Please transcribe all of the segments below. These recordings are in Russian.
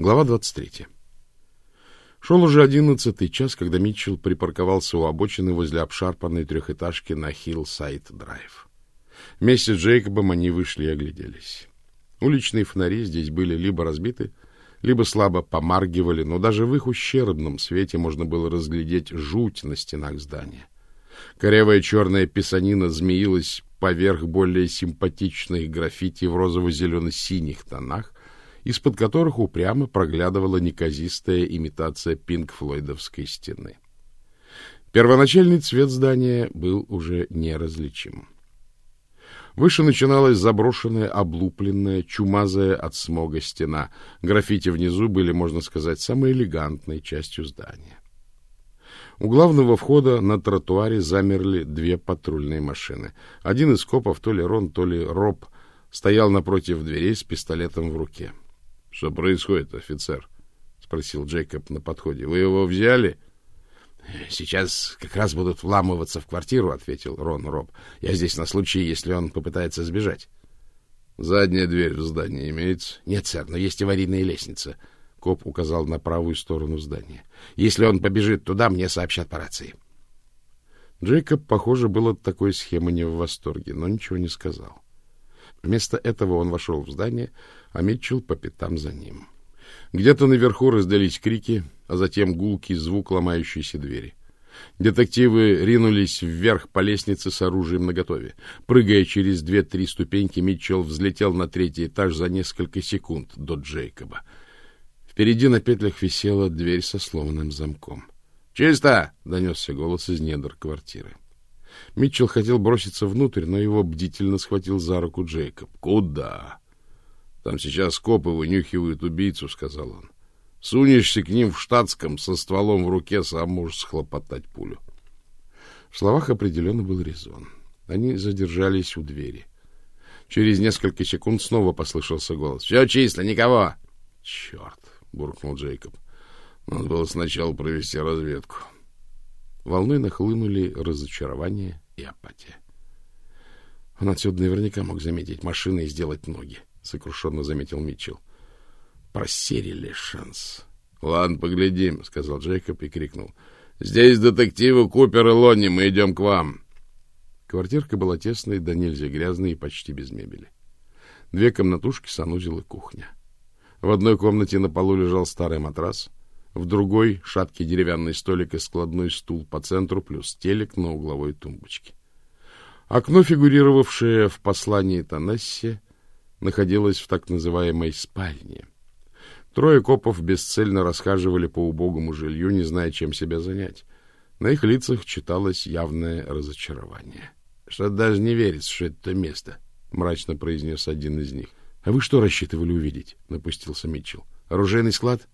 Глава 23. Шел уже одиннадцатый час, когда Митчелл припарковался у обочины возле обшарпанной трехэтажки на Хиллсайд-драйв. Вместе с Джейкобом они вышли и огляделись. Уличные фонари здесь были либо разбиты, либо слабо помаргивали, но даже в их ущербном свете можно было разглядеть жуть на стенах здания. Корявая черная писанина змеилась поверх более симпатичных граффити в розово-зелено-синих тонах, из-под которых упрямо проглядывала неказистая имитация пинк-флойдовской стены. Первоначальный цвет здания был уже неразличим. Выше начиналась заброшенная, облупленная, чумазая от смога стена. Граффити внизу были, можно сказать, самой элегантной частью здания. У главного входа на тротуаре замерли две патрульные машины. Один из копов, то ли Рон, то ли Роб, стоял напротив дверей с пистолетом в руке. — что происходит, офицер? спросил Джейкоб на подходе. Вы его взяли? Сейчас как раз будут вламываться в квартиру, ответил Рон Роб. Я здесь на случай, если он попытается сбежать. Задняя дверь в здании имеется? Нет, сэр, но есть аварийная лестница. Коп указал на правую сторону здания. Если он побежит туда, мне сообщат по рации. Джейкоб, похоже, был от такой схемы не в восторге, но ничего не сказал. Вместо этого он вошел в здание, а Митчелл по пятам за ним. Где-то наверху раздались крики, а затем гулкий звук ломающейся двери. Детективы ринулись вверх по лестнице с оружием наготове. Прыгая через две-три ступеньки, Митчелл взлетел на третий этаж за несколько секунд до Джейкоба. Впереди на петлях висела дверь со сломанным замком. «Чисто!» — донесся голос из недр квартиры. Митчелл хотел броситься внутрь, но его бдительно схватил за руку Джейкоб. «Куда?» Там сейчас копы вынюхивают убийцу, — сказал он. Сунешься к ним в штатском со стволом в руке, сам можешь схлопотать пулю. В словах определенно был резон. Они задержались у двери. Через несколько секунд снова послышался голос. — Все чисто, никого! — Черт! — буркнул Джейкоб. — Надо было сначала провести разведку. Волной нахлынули разочарование и апатия. Он отсюда наверняка мог заметить машины и сделать ноги сокрушенно заметил Митчелл. Просерили шанс. Ладно, поглядим, сказал Джейкоб и крикнул. Здесь детективы Купер и Лонни, мы идем к вам. Квартирка была тесной, да нельзя грязной и почти без мебели. Две комнатушки, санузел и кухня. В одной комнате на полу лежал старый матрас, в другой — шаткий деревянный столик и складной стул по центру, плюс телек на угловой тумбочке. Окно, фигурировавшее в послании Танессе, находилась в так называемой спальне. Трое копов бесцельно расхаживали по убогому жилью, не зная, чем себя занять. На их лицах читалось явное разочарование. — Что даже не верится, что это то место, — мрачно произнес один из них. — А вы что рассчитывали увидеть? — напустился Митчелл. — Оружейный склад?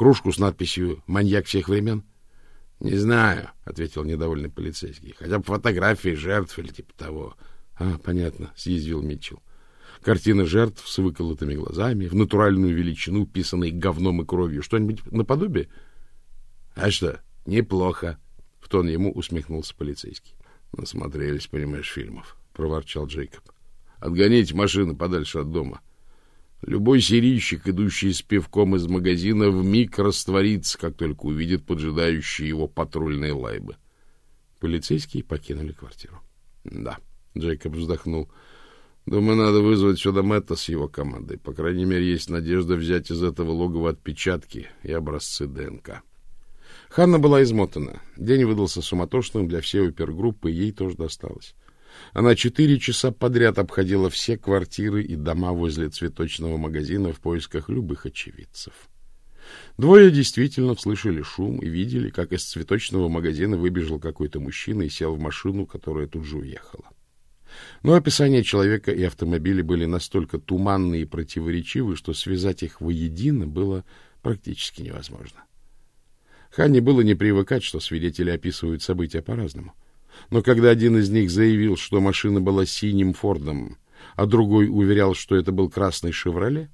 Кружку с надписью «Маньяк всех времен»? — Не знаю, — ответил недовольный полицейский. — Хотя бы фотографии жертв или типа того. — А, понятно, — съязвил Митчелл. Картина жертв с выколотыми глазами, в натуральную величину, писанной говном и кровью. Что-нибудь наподобие? — А что, неплохо, — в тон ему усмехнулся полицейский. — Насмотрелись, понимаешь, фильмов, — проворчал Джейкоб. — Отгоните машины подальше от дома. Любой серийщик, идущий с пивком из магазина, в миг растворится, как только увидит поджидающие его патрульные лайбы. Полицейские покинули квартиру. — Да, — Джейкоб вздохнул, — Думаю, надо вызвать сюда Мэтта с его командой. По крайней мере, есть надежда взять из этого логова отпечатки и образцы ДНК. Ханна была измотана. День выдался суматошным для всей опергруппы, ей тоже досталось. Она четыре часа подряд обходила все квартиры и дома возле цветочного магазина в поисках любых очевидцев. Двое действительно слышали шум и видели, как из цветочного магазина выбежал какой-то мужчина и сел в машину, которая тут же уехала. Но описания человека и автомобиля были настолько туманны и противоречивы, что связать их воедино было практически невозможно. Ханне было не привыкать, что свидетели описывают события по-разному. Но когда один из них заявил, что машина была синим Фордом, а другой уверял, что это был красный «Шевроле»,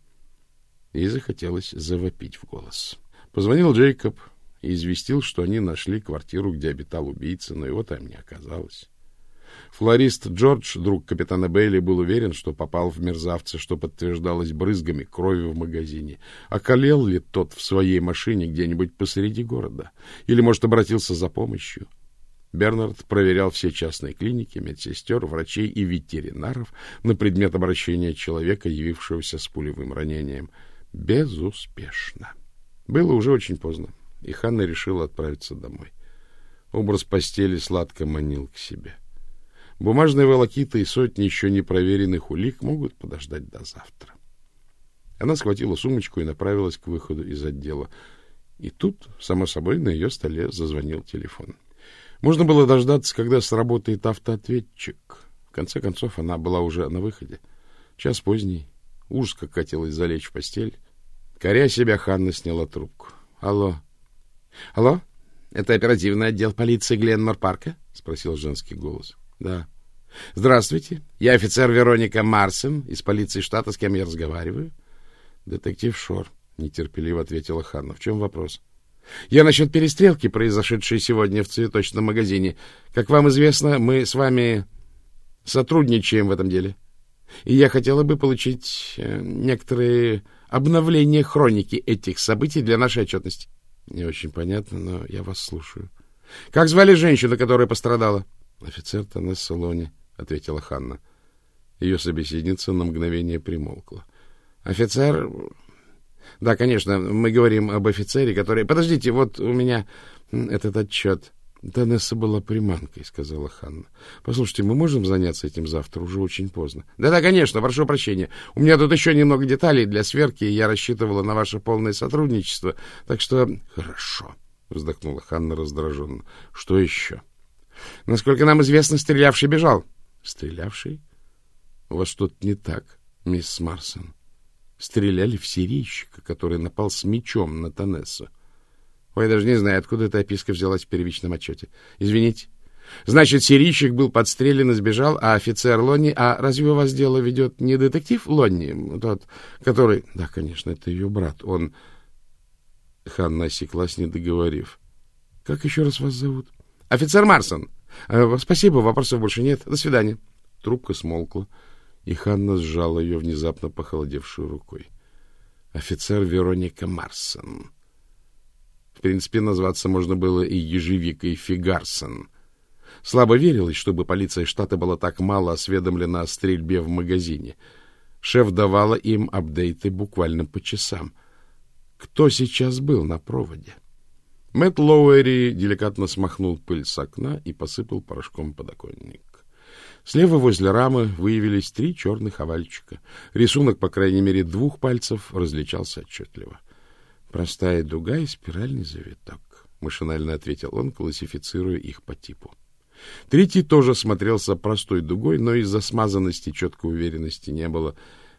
ей захотелось завопить в голос. Позвонил Джейкоб и известил, что они нашли квартиру, где обитал убийца, но его там не оказалось. Флорист Джордж, друг капитана Бейли, был уверен, что попал в мерзавца, что подтверждалось брызгами крови в магазине. Околел ли тот в своей машине где-нибудь посреди города? Или, может, обратился за помощью? Бернард проверял все частные клиники, медсестер, врачей и ветеринаров на предмет обращения человека, явившегося с пулевым ранением. Безуспешно. Было уже очень поздно, и Ханна решила отправиться домой. Образ постели сладко манил к себе. Бумажные волокиты и сотни еще не проверенных улик могут подождать до завтра. Она схватила сумочку и направилась к выходу из отдела. И тут, само собой, на ее столе зазвонил телефон. Можно было дождаться, когда сработает автоответчик. В конце концов, она была уже на выходе. Час поздний. Ужас, как хотелось залечь в постель. Коря себя, Ханна сняла трубку. — Алло. — Алло? Это оперативный отдел полиции Гленмор-парка? — спросил женский голос. — Да. — Здравствуйте. Я офицер Вероника Марсен из полиции штата, с кем я разговариваю. — Детектив Шор, — нетерпеливо ответила Ханна. — В чем вопрос? — Я насчет перестрелки, произошедшей сегодня в цветочном магазине. Как вам известно, мы с вами сотрудничаем в этом деле. И я хотела бы получить э, некоторые обновления хроники этих событий для нашей отчетности. — Не очень понятно, но я вас слушаю. — Как звали женщину, которая пострадала? — Офицер Танесса Лони, — ответила Ханна. Ее собеседница на мгновение примолкла. — Офицер... Да, конечно, мы говорим об офицере, который... Подождите, вот у меня этот отчет. Танесса была приманкой, сказала Ханна. Послушайте, мы можем заняться этим завтра? Уже очень поздно. Да-да, конечно, прошу прощения. У меня тут еще немного деталей для сверки, и я рассчитывала на ваше полное сотрудничество. Так что... Хорошо, вздохнула Ханна раздраженно. Что еще? Насколько нам известно, стрелявший бежал. Стрелявший? У вас что-то не так, мисс Марсон. Стреляли в сирийщика, который напал с мечом на Танессу. Ой, даже не знаю, откуда эта описка взялась в первичном отчете. Извините. Значит, сирийщик был подстрелен и сбежал, а офицер Лонни... А разве у вас дело ведет не детектив Лонни, тот, который... Да, конечно, это ее брат. Он... Ханна осеклась, не договорив. Как еще раз вас зовут? Офицер Марсон. Э, спасибо, вопросов больше нет. До свидания. Трубка смолкла, и Ханна сжала ее внезапно похолодевшей рукой. Офицер Вероника Марсон. В принципе, назваться можно было и ежевикой Фигарсон. Слабо верилось, чтобы полиция штата была так мало осведомлена о стрельбе в магазине. Шеф давала им апдейты буквально по часам. Кто сейчас был на проводе? Мэтт Лоуэри деликатно смахнул пыль с окна и посыпал порошком подоконник. Слева возле рамы выявились три черных овальчика. Рисунок, по крайней мере, двух пальцев различался отчетливо. Простая дуга и спиральный завиток, машинально ответил он, классифицируя их по типу. Третий тоже смотрелся простой дугой, но из-за смазанности четкой уверенности не было.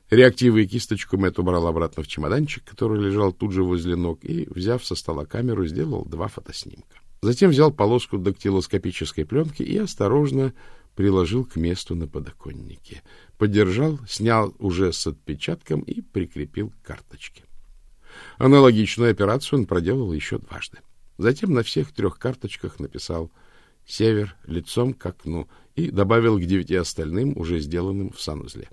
Реактивы и кисточку Мэтт убрал обратно в чемоданчик, который лежал тут же возле ног, и, взяв со стола камеру, сделал два фотоснимка. Затем взял полоску дактилоскопической пленки и осторожно приложил к месту на подоконнике. Подержал, снял уже с отпечатком и прикрепил к карточке. Аналогичную операцию он проделал еще дважды. Затем на всех трех карточках написал «Север» лицом к окну и добавил к девяти остальным, уже сделанным в санузле.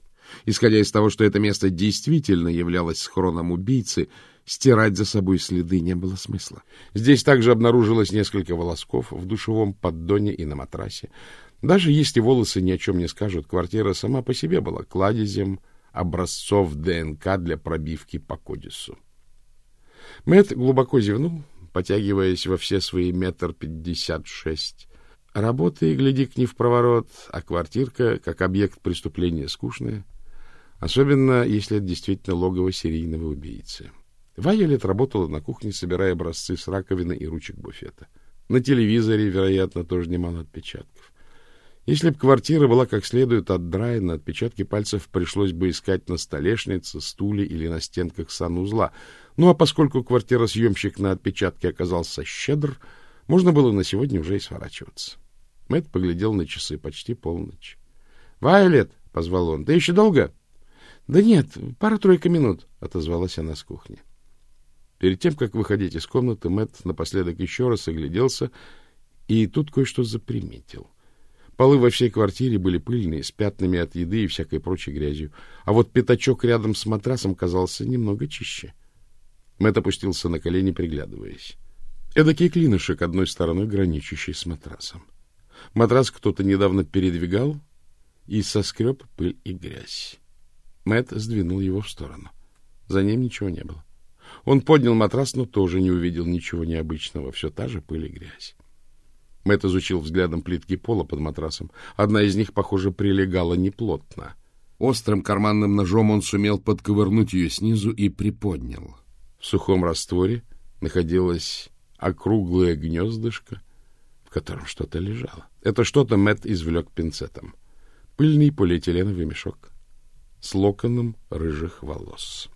Исходя из того, что это место действительно являлось схроном убийцы, стирать за собой следы не было смысла. Здесь также обнаружилось несколько волосков в душевом поддоне и на матрасе. Даже если волосы ни о чем не скажут, квартира сама по себе была кладезем образцов ДНК для пробивки по кодису. Мэт глубоко зевнул, потягиваясь во все свои метр пятьдесят шесть. Работа и гляди-к не в проворот, а квартирка, как объект преступления, скучная, особенно если это действительно логово серийного убийцы. Вайолет работала на кухне, собирая образцы с раковины и ручек буфета. На телевизоре, вероятно, тоже немало отпечатков. Если б квартира была как следует отдраена, отпечатки пальцев пришлось бы искать на столешнице, стуле или на стенках санузла. Ну а поскольку квартиросъемщик на отпечатки оказался щедр, можно было на сегодня уже и сворачиваться. Мэтт поглядел на часы почти полночь. — Вайолет, — позвал он, — ты еще долго? — Да нет, пара-тройка минут, — отозвалась она с кухни. Перед тем, как выходить из комнаты, Мэтт напоследок еще раз огляделся и тут кое-что заприметил. Полы во всей квартире были пыльные, с пятнами от еды и всякой прочей грязью, а вот пятачок рядом с матрасом казался немного чище. Мэтт опустился на колени, приглядываясь. Эдакий клинышек одной стороной, граничащий с матрасом. Матрас кто-то недавно передвигал и соскреб пыль и грязь. Мэтт сдвинул его в сторону. За ним ничего не было. Он поднял матрас, но тоже не увидел ничего необычного. Все та же пыль и грязь. Мэтт изучил взглядом плитки пола под матрасом. Одна из них, похоже, прилегала неплотно. Острым карманным ножом он сумел подковырнуть ее снизу и приподнял. В сухом растворе находилось округлое гнездышко, в котором что-то лежало. Это что-то Мэтт извлек пинцетом. Пыльный полиэтиленовый мешок с локоном рыжих волос.